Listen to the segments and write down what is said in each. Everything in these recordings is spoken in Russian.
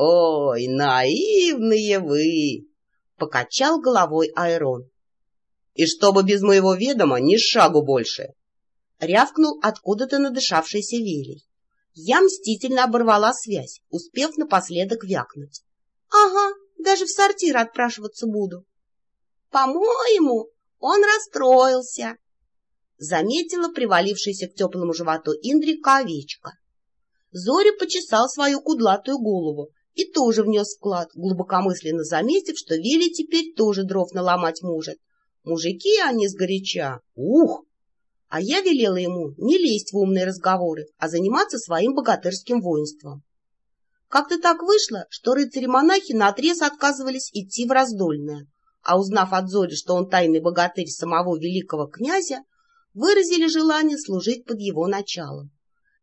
Ой, наивные вы! Покачал головой Айрон. И чтобы без моего ведома ни шагу больше. Рявкнул откуда-то надышавшийся Велий. Я мстительно оборвала связь, успев напоследок вякнуть. Ага, даже в сортир отпрашиваться буду. По-моему, он расстроился, заметила привалившаяся к теплому животу Индрика овечка. Зоря почесал свою кудлатую голову и тоже внес вклад, глубокомысленно заметив, что Вилли теперь тоже дров наломать может. Мужики они сгоряча. Ух! А я велела ему не лезть в умные разговоры, а заниматься своим богатырским воинством. Как-то так вышло, что рыцари-монахи наотрез отказывались идти в раздольное, а узнав от Зори, что он тайный богатырь самого великого князя, выразили желание служить под его началом.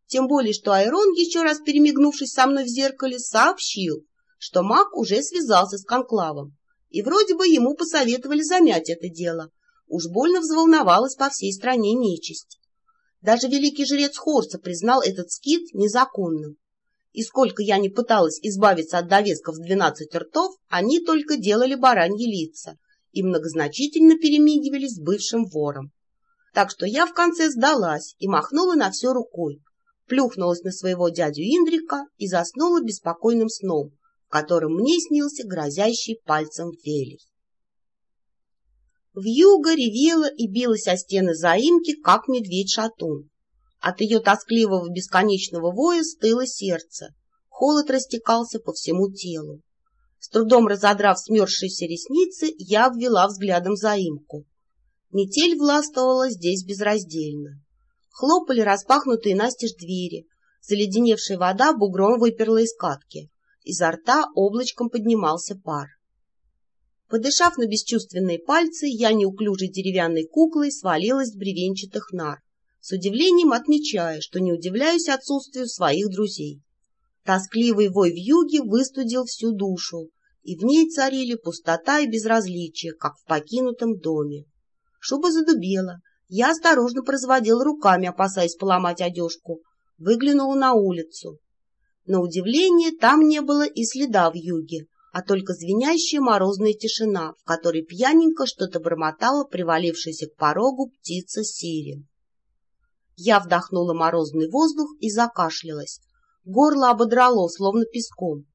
Тем более, что Айрон, еще раз перемигнувшись со мной в зеркале, сообщил, что маг уже связался с конклавом, и вроде бы ему посоветовали замять это дело. Уж больно взволновалась по всей стране нечисть. Даже великий жрец Хорса признал этот скит незаконным. И сколько я не пыталась избавиться от довесков с двенадцать ртов, они только делали бараньи лица и многозначительно перемигивались бывшим вором. Так что я в конце сдалась и махнула на все рукой, плюхнулась на своего дядю Индрика и заснула беспокойным сном, в котором мне снился грозящий пальцем Велий. Вьюга ревела и билась о стены заимки, как медведь-шатун. От ее тоскливого бесконечного воя стыло сердце. Холод растекался по всему телу. С трудом разодрав смерзшиеся ресницы, я обвела взглядом заимку. Метель властвовала здесь безраздельно. Хлопали распахнутые настежь двери. Заледеневшая вода бугром выперла из катки. Изо рта облачком поднимался пар. Подышав на бесчувственные пальцы, я неуклюжей деревянной куклой свалилась с бревенчатых нар с удивлением отмечая, что не удивляюсь отсутствию своих друзей. Тоскливый вой в юге выстудил всю душу, и в ней царили пустота и безразличие, как в покинутом доме. Шуба задубела. Я осторожно производила руками, опасаясь поломать одежку. Выглянула на улицу. На удивление, там не было и следа в юге, а только звенящая морозная тишина, в которой пьяненько что-то бормотала привалившаяся к порогу птица Сирин. Я вдохнула морозный воздух и закашлялась. Горло ободрало, словно песком.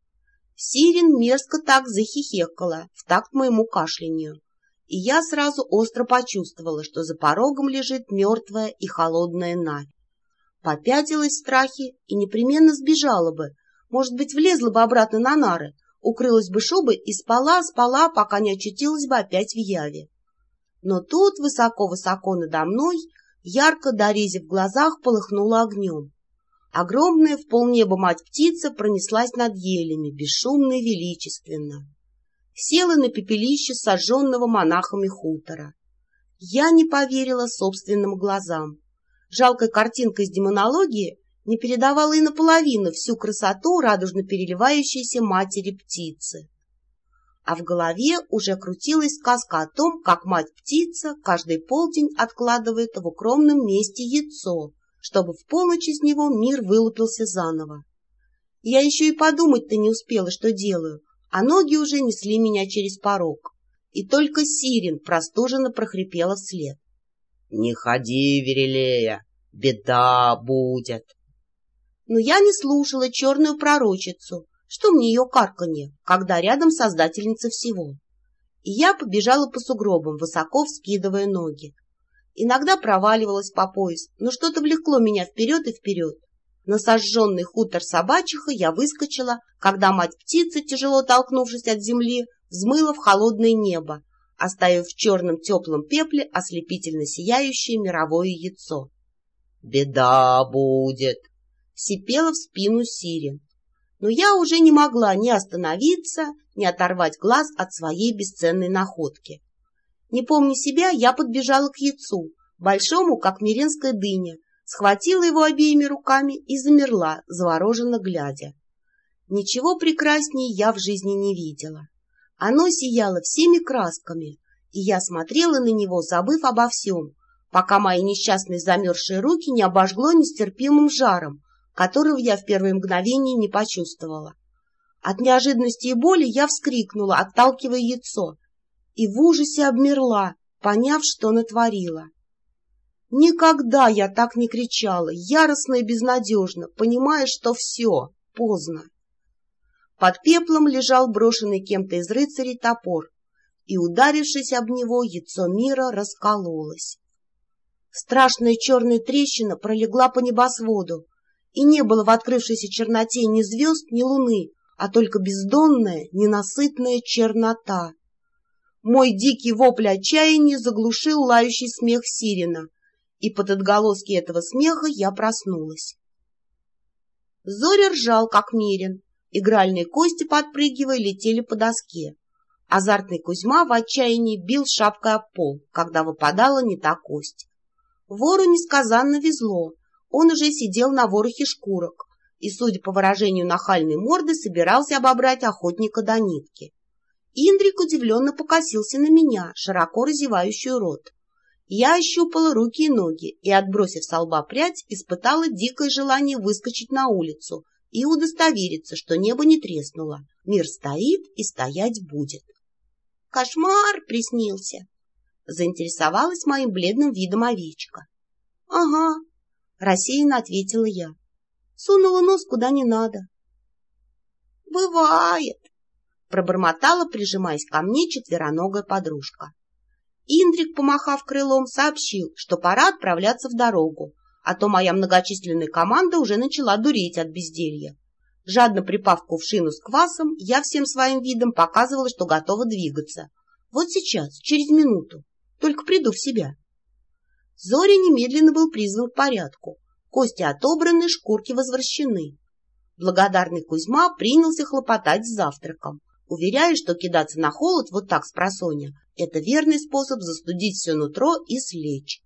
Сирин мерзко так захихекала в такт моему кашлянию. И я сразу остро почувствовала, что за порогом лежит мертвая и холодная Навь. Попятилась в страхе и непременно сбежала бы, может быть, влезла бы обратно на нары, укрылась бы шубой и спала, спала, пока не очутилась бы опять в яве. Но тут, высоко-высоко надо мной, ярко дорезив в глазах, полыхнула огнем. Огромная в полнеба мать-птица пронеслась над елями, бесшумно и величественно. Села на пепелище сожженного монахами хутора. Я не поверила собственным глазам. Жалкая картинка из демонологии не передавала и наполовину всю красоту радужно переливающейся матери птицы а в голове уже крутилась сказка о том, как мать-птица каждый полдень откладывает в укромном месте яйцо, чтобы в полночь из него мир вылупился заново. Я еще и подумать-то не успела, что делаю, а ноги уже несли меня через порог. И только Сирин простуженно прохрипела вслед. — Не ходи, Верелея, беда будет. Но я не слушала черную пророчицу, что мне ее карканье, когда рядом создательница всего. И я побежала по сугробам, высоко вскидывая ноги. Иногда проваливалась по пояс, но что-то влекло меня вперед и вперед. На сожженный хутор собачиха я выскочила, когда мать-птица, тяжело толкнувшись от земли, взмыла в холодное небо, оставив в черном теплом пепле ослепительно сияющее мировое яйцо. «Беда будет!» — сипела в спину Сирин но я уже не могла ни остановиться, ни оторвать глаз от своей бесценной находки. Не помня себя, я подбежала к яйцу, большому, как миренская дыня, схватила его обеими руками и замерла, завороженно глядя. Ничего прекраснее я в жизни не видела. Оно сияло всеми красками, и я смотрела на него, забыв обо всем, пока мои несчастные замерзшие руки не обожгло нестерпимым жаром, которого я в первое мгновение не почувствовала. От неожиданности и боли я вскрикнула, отталкивая яйцо, и в ужасе обмерла, поняв, что натворила. Никогда я так не кричала, яростно и безнадежно, понимая, что все, поздно. Под пеплом лежал брошенный кем-то из рыцарей топор, и, ударившись об него, яйцо мира раскололось. Страшная черная трещина пролегла по небосводу, и не было в открывшейся черноте ни звезд, ни луны, а только бездонная, ненасытная чернота. Мой дикий вопль отчаяния заглушил лающий смех Сирина, и под отголоски этого смеха я проснулась. Зоря ржал, как мерин, игральные кости, подпрыгивая, летели по доске. Азартный Кузьма в отчаянии бил шапкой об пол, когда выпадала не та кость. Вору несказанно везло, он уже сидел на ворохе шкурок и, судя по выражению нахальной морды, собирался обобрать охотника до нитки. Индрик удивленно покосился на меня, широко разевающую рот. Я ощупала руки и ноги и, отбросив со лба прядь, испытала дикое желание выскочить на улицу и удостовериться, что небо не треснуло. Мир стоит и стоять будет. «Кошмар приснился!» — заинтересовалась моим бледным видом овечка. «Ага», — рассеянно ответила я. Сунула нос куда не надо. «Бывает», — пробормотала, прижимаясь ко мне четвероногая подружка. Индрик, помахав крылом, сообщил, что пора отправляться в дорогу, а то моя многочисленная команда уже начала дуреть от безделья. Жадно припав кувшину с квасом, я всем своим видом показывала, что готова двигаться. Вот сейчас, через минуту, только приду в себя. Зоря немедленно был призван к порядку. Кости отобраны, шкурки возвращены. Благодарный Кузьма принялся хлопотать с завтраком, уверяя, что кидаться на холод вот так с просонья – это верный способ застудить все нутро и слечь.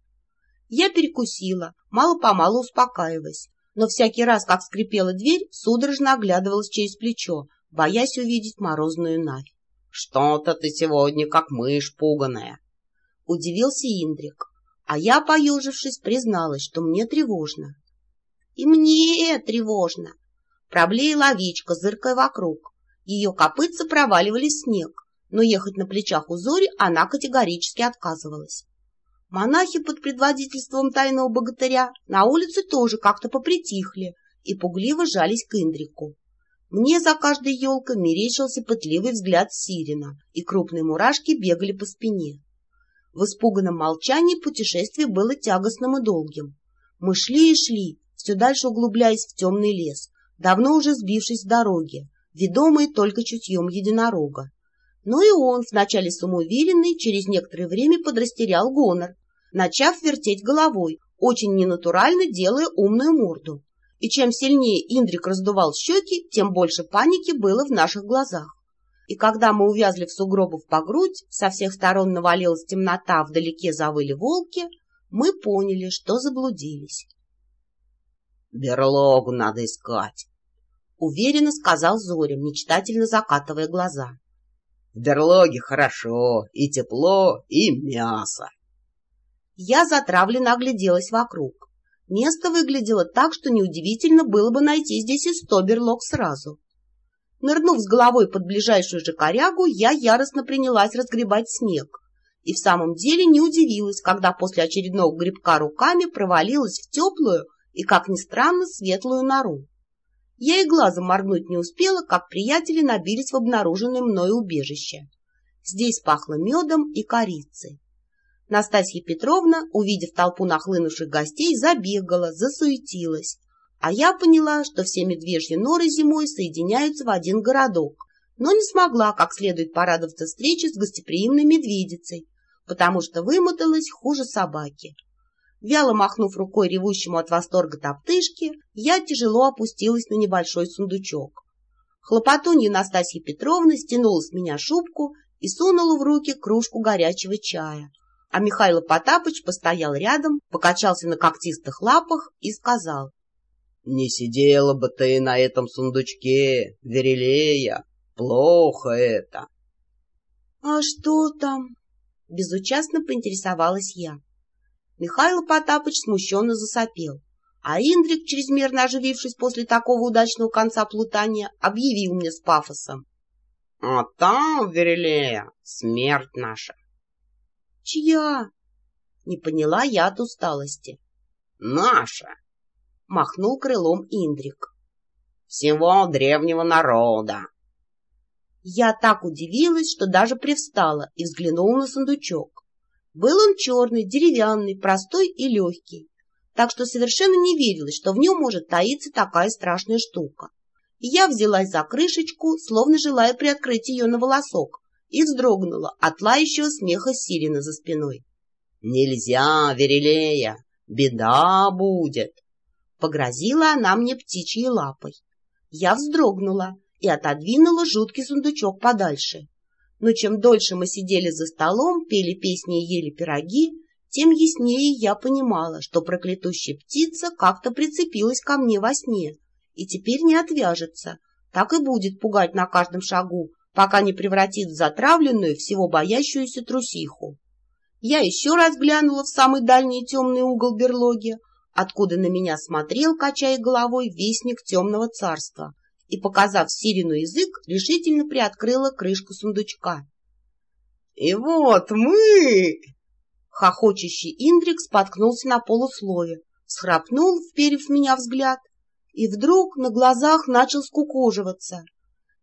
Я перекусила, мало-помалу успокаиваясь, но всякий раз, как скрипела дверь, судорожно оглядывалась через плечо, боясь увидеть морозную навь. — Что-то ты сегодня как мышь пуганая, — удивился Индрик. А я, поежившись, призналась, что мне тревожно. — И мне тревожно, — проблеяла овечка, зыркая вокруг. Ее копытца проваливались в снег, но ехать на плечах у Зори она категорически отказывалась. Монахи под предводительством тайного богатыря на улице тоже как-то попритихли и пугливо жались к Индрику. Мне за каждой елкой мерещился пытливый взгляд Сирина, и крупные мурашки бегали по спине. В испуганном молчании путешествие было тягостным и долгим. Мы шли и шли, все дальше углубляясь в темный лес, давно уже сбившись с дороги, ведомые только чутьем единорога. Но и он, вначале самоуверенный, через некоторое время подрастерял гонор, начав вертеть головой, очень ненатурально делая умную морду. И чем сильнее Индрик раздувал щеки, тем больше паники было в наших глазах. И когда мы увязли в сугробах по грудь, со всех сторон навалилась темнота, вдалеке завыли волки, мы поняли, что заблудились. «Берлогу надо искать», — уверенно сказал Зоря, мечтательно закатывая глаза. «В берлоге хорошо, и тепло, и мясо». Я затравленно огляделась вокруг. Место выглядело так, что неудивительно было бы найти здесь и сто берлог сразу. Нырнув с головой под ближайшую же корягу, я яростно принялась разгребать снег. И в самом деле не удивилась, когда после очередного грибка руками провалилась в теплую и, как ни странно, светлую нору. Я и глазом моргнуть не успела, как приятели набились в обнаруженное мною убежище. Здесь пахло медом и корицей. Настасья Петровна, увидев толпу нахлынувших гостей, забегала, засуетилась. А я поняла, что все медвежьи норы зимой соединяются в один городок, но не смогла как следует порадоваться встрече с гостеприимной медведицей, потому что вымоталась хуже собаки. Вяло махнув рукой ревущему от восторга топтышки, я тяжело опустилась на небольшой сундучок. Хлопотунья Настасья Петровна стянула с меня шубку и сунула в руки кружку горячего чая — а Михаил Потапыч постоял рядом, покачался на когтистых лапах и сказал. — Не сидела бы ты на этом сундучке, Верелея, плохо это. — А что там? — безучастно поинтересовалась я. Михаил Потапыч смущенно засопел, А Индрик, чрезмерно оживившись после такого удачного конца плутания, объявил мне с пафосом. — А там, Верилея, смерть наша. — Чья? — не поняла я от усталости. — Наша, — махнул крылом Индрик. — Всего древнего народа. Я так удивилась, что даже привстала и взглянула на сундучок. Был он черный, деревянный, простой и легкий так что совершенно не верилось, что в нем может таиться такая страшная штука. Я взялась за крышечку, словно желая приоткрыть ее на волосок, и вздрогнула от лающего смеха Сирина за спиной. — Нельзя, Верилея, беда будет! — погрозила она мне птичьей лапой. Я вздрогнула и отодвинула жуткий сундучок подальше. Но чем дольше мы сидели за столом, пели песни и ели пироги, тем яснее я понимала, что проклятущая птица как-то прицепилась ко мне во сне и теперь не отвяжется, так и будет пугать на каждом шагу, пока не превратит в затравленную, всего боящуюся трусиху. Я еще раз глянула в самый дальний темный угол берлоги, откуда на меня смотрел, качая головой, вестник темного царства, и, показав Сирину язык, решительно приоткрыла крышку сундучка. — И вот мы! Хохочущий Индрик споткнулся на полуслове, схрапнул, вперев меня взгляд, и вдруг на глазах начал скукоживаться.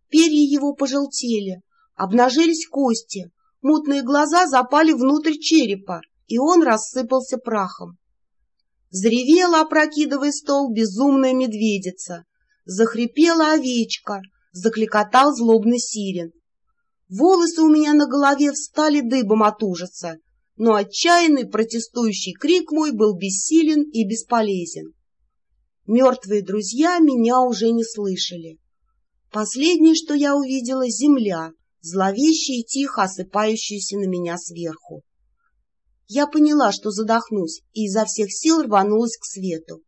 Перья его пожелтели, обнажились кости, мутные глаза запали внутрь черепа, и он рассыпался прахом. Заревела, опрокидывая стол, безумная медведица. Захрипела овечка, закликотал злобный сирен. Волосы у меня на голове встали дыбом от ужаса, но отчаянный протестующий крик мой был бессилен и бесполезен. Мертвые друзья меня уже не слышали. Последнее, что я увидела, — земля, зловещая и тихо осыпающаяся на меня сверху. Я поняла, что задохнусь, и изо всех сил рванулась к свету.